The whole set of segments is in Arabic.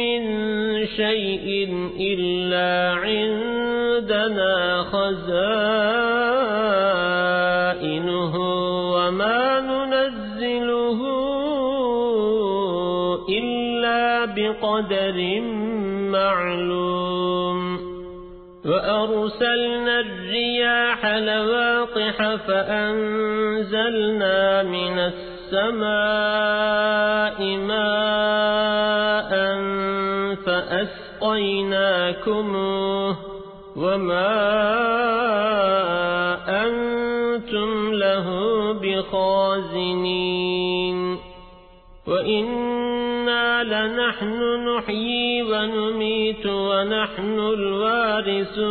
من شيء إلا عندنا خزائنه وما ننزله إلا بقدر معلوم. وأرسلنا الرياح لواقح فأنزلنا من السماء ماء فأسقيناكموه وما أنتم له بخازنين وإنا لنحن نحيي ونميت ونحن الوارثون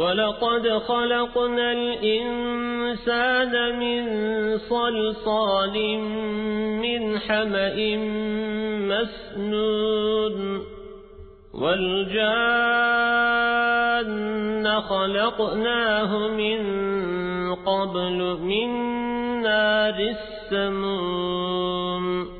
ولقد خلقنا الإنسان من صلصال من حمأ مسنون والجان خلقناه من قبل من نار السموم